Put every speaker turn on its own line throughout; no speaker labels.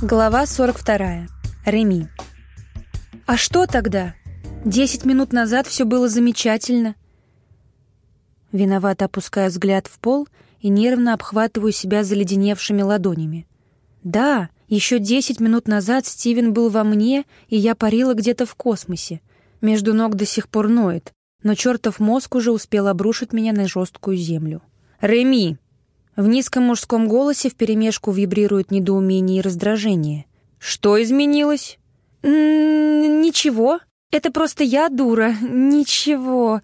Глава 42. Реми. А что тогда? Десять минут назад все было замечательно. Виновато опускаю взгляд в пол и нервно обхватываю себя заледеневшими ладонями. Да, еще десять минут назад Стивен был во мне, и я парила где-то в космосе. Между ног до сих пор ноет, но чертов мозг уже успел обрушить меня на жесткую землю. «Реми!» В низком мужском голосе вперемешку вибрирует недоумение и раздражение. «Что изменилось?» -н «Ничего. Это просто я дура. Ничего».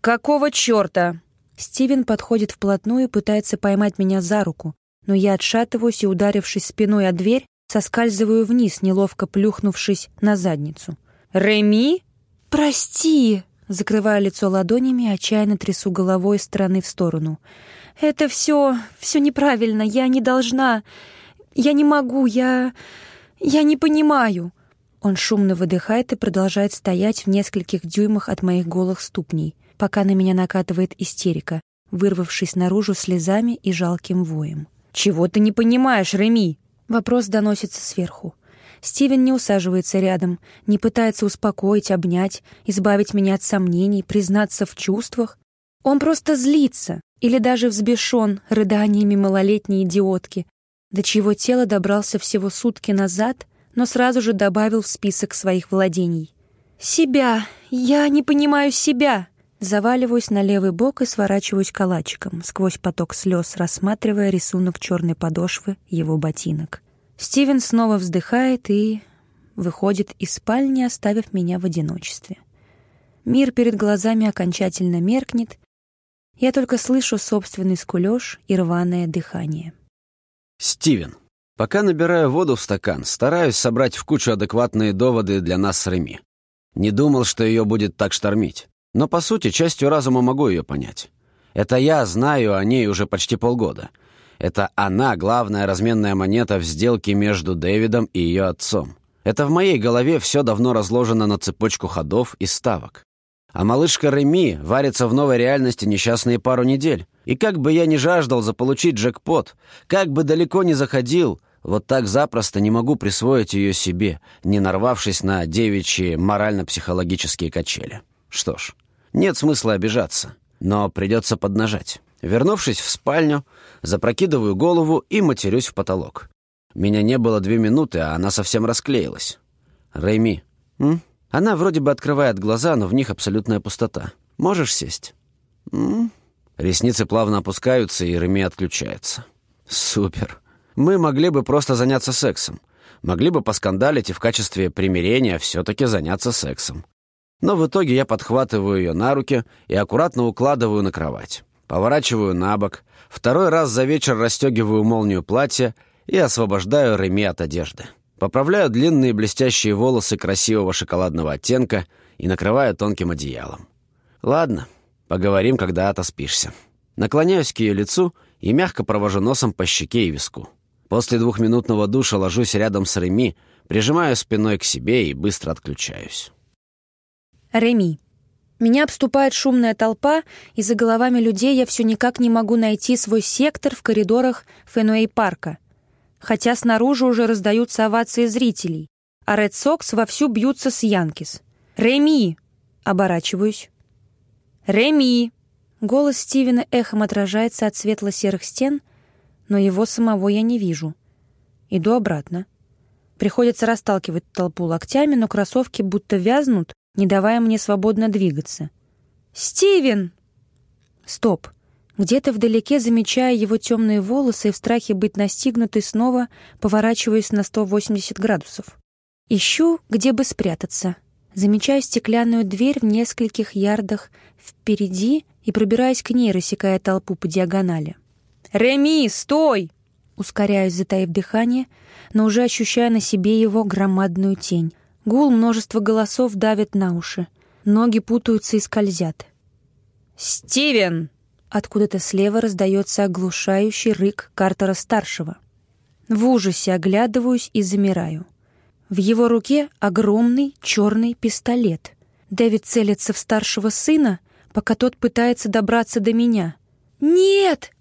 «Какого черта?» Стивен подходит вплотную и пытается поймать меня за руку, но я отшатываюсь и, ударившись спиной о дверь, соскальзываю вниз, неловко плюхнувшись на задницу. «Реми?» «Прости!» Закрываю лицо ладонями, отчаянно трясу головой из стороны в сторону. Это все, все неправильно. Я не должна. Я не могу. Я... Я не понимаю. Он шумно выдыхает и продолжает стоять в нескольких дюймах от моих голых ступней, пока на меня накатывает истерика, вырвавшись наружу слезами и жалким воем. «Чего ты не понимаешь, Реми?» Вопрос доносится сверху. Стивен не усаживается рядом, не пытается успокоить, обнять, избавить меня от сомнений, признаться в чувствах. Он просто злится, или даже взбешен рыданиями малолетней идиотки, до чьего тела добрался всего сутки назад, но сразу же добавил в список своих владений. «Себя! Я не понимаю себя!» Заваливаюсь на левый бок и сворачиваюсь калачиком, сквозь поток слез, рассматривая рисунок черной подошвы его ботинок. Стивен снова вздыхает и выходит из спальни, оставив меня в одиночестве. Мир перед глазами окончательно меркнет, я только слышу собственный скулёж и рваное дыхание.
Стивен. Пока набираю воду в стакан, стараюсь собрать в кучу адекватные доводы для нас с Реми. Не думал, что ее будет так штормить. Но, по сути, частью разума могу ее понять. Это я знаю о ней уже почти полгода. Это она главная разменная монета в сделке между Дэвидом и ее отцом. Это в моей голове все давно разложено на цепочку ходов и ставок. А малышка Реми варится в новой реальности несчастные пару недель. И как бы я ни жаждал заполучить джекпот, как бы далеко не заходил, вот так запросто не могу присвоить ее себе, не нарвавшись на девичьи морально-психологические качели. Что ж, нет смысла обижаться, но придется поднажать. Вернувшись в спальню, запрокидываю голову и матерюсь в потолок. Меня не было две минуты, а она совсем расклеилась. «Рэйми, м? Она вроде бы открывает глаза, но в них абсолютная пустота. Можешь сесть? М. Ресницы плавно опускаются, и Реми отключается. Супер. Мы могли бы просто заняться сексом. Могли бы поскандалить и в качестве примирения все-таки заняться сексом. Но в итоге я подхватываю ее на руки и аккуратно укладываю на кровать. Поворачиваю на бок, второй раз за вечер расстегиваю молнию платья и освобождаю Реми от одежды. Поправляю длинные блестящие волосы красивого шоколадного оттенка и накрываю тонким одеялом. Ладно, поговорим, когда отоспишься. Наклоняюсь к ее лицу и мягко провожу носом по щеке и виску. После двухминутного душа ложусь рядом с Реми, прижимаю спиной к себе и быстро отключаюсь.
Реми. Меня обступает шумная толпа, и за головами людей я все никак не могу найти свой сектор в коридорах Фенуэй-парка хотя снаружи уже раздаются овации зрителей, а Ред Сокс вовсю бьются с Янкис. «Реми!» — оборачиваюсь. «Реми!» Голос Стивена эхом отражается от светло-серых стен, но его самого я не вижу. Иду обратно. Приходится расталкивать толпу локтями, но кроссовки будто вязнут, не давая мне свободно двигаться. «Стивен!» Стоп. Где-то вдалеке, замечая его темные волосы и в страхе быть настигнутой, снова поворачиваюсь на 180 градусов. Ищу, где бы спрятаться. Замечаю стеклянную дверь в нескольких ярдах впереди и пробираюсь к ней, рассекая толпу по диагонали. «Реми, стой!» Ускоряюсь, затаив дыхание, но уже ощущая на себе его громадную тень. Гул множества голосов давит на уши. Ноги путаются и скользят. «Стивен!» Откуда-то слева раздается оглушающий рык Картера-старшего. В ужасе оглядываюсь и замираю. В его руке огромный черный пистолет. Дэвид целится в старшего сына, пока тот пытается добраться до меня. «Нет!»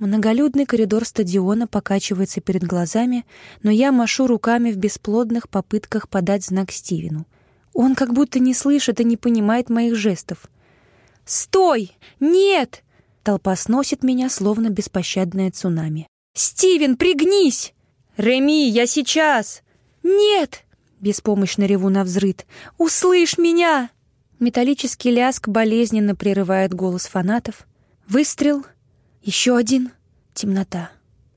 Многолюдный коридор стадиона покачивается перед глазами, но я машу руками в бесплодных попытках подать знак Стивену. Он как будто не слышит и не понимает моих жестов. «Стой! Нет!» Толпа сносит меня, словно беспощадное цунами. «Стивен, пригнись!» «Реми, я сейчас!» «Нет!» Беспомощно реву на взрыд. «Услышь меня!» Металлический ляск болезненно прерывает голос фанатов. Выстрел. Еще один. Темнота.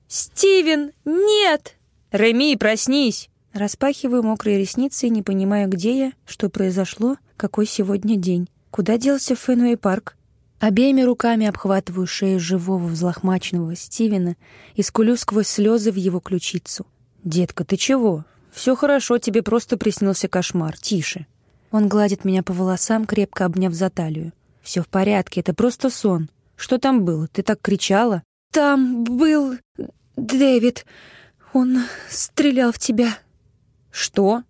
«Стивен, нет!» «Реми, проснись!» Распахиваю мокрые ресницы не понимаю, где я, что произошло, какой сегодня день. Куда делся Фенуэй парк? Обеими руками обхватываю шею живого взлохмаченного Стивена и скулю сквозь слезы в его ключицу. «Детка, ты чего? Все хорошо, тебе просто приснился кошмар. Тише». Он гладит меня по волосам, крепко обняв за талию. «Все в порядке, это просто сон. Что там было? Ты так кричала?» «Там был Дэвид. Он стрелял в тебя». «Что?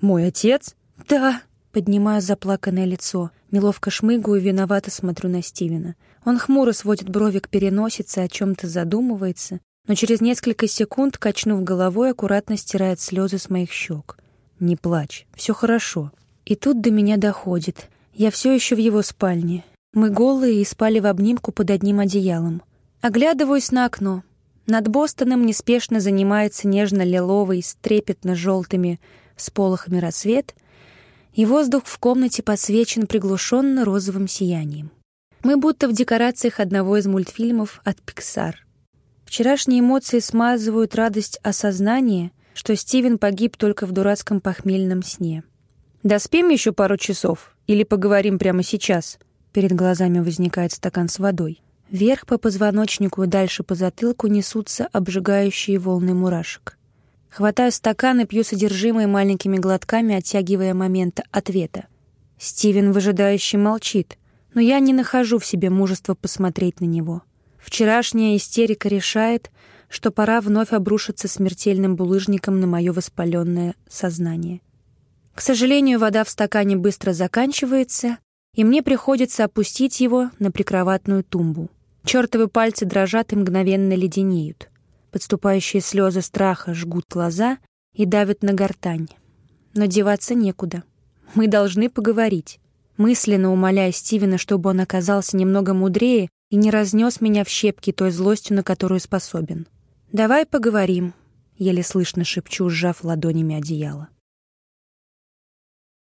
Мой отец?» «Да». Поднимаю заплаканное лицо. Неловко шмыгаю и виновато смотрю на Стивена. Он хмуро сводит брови к переносице, о чем-то задумывается, но через несколько секунд, качнув головой, аккуратно стирает слезы с моих щек. «Не плачь, все хорошо». И тут до меня доходит. Я все еще в его спальне. Мы голые и спали в обнимку под одним одеялом. Оглядываюсь на окно. Над Бостоном неспешно занимается нежно-лиловый с трепетно-желтыми сполохами рассвет — и воздух в комнате подсвечен приглушенно розовым сиянием. Мы будто в декорациях одного из мультфильмов от Pixar. Вчерашние эмоции смазывают радость осознания, что Стивен погиб только в дурацком похмельном сне. «Доспим еще пару часов? Или поговорим прямо сейчас?» Перед глазами возникает стакан с водой. Вверх по позвоночнику и дальше по затылку несутся обжигающие волны мурашек. Хватаю стакан и пью содержимое маленькими глотками, оттягивая момент ответа. Стивен выжидающе молчит, но я не нахожу в себе мужества посмотреть на него. Вчерашняя истерика решает, что пора вновь обрушиться смертельным булыжником на мое воспаленное сознание. К сожалению, вода в стакане быстро заканчивается, и мне приходится опустить его на прикроватную тумбу. Чёртовы пальцы дрожат и мгновенно леденеют. Подступающие слезы страха жгут глаза и давят на гортань. Но деваться некуда. Мы должны поговорить. Мысленно умоляя Стивена, чтобы он оказался немного мудрее и не разнес меня в щепки той злостью, на которую способен. «Давай поговорим», — еле слышно шепчу, сжав ладонями одеяло.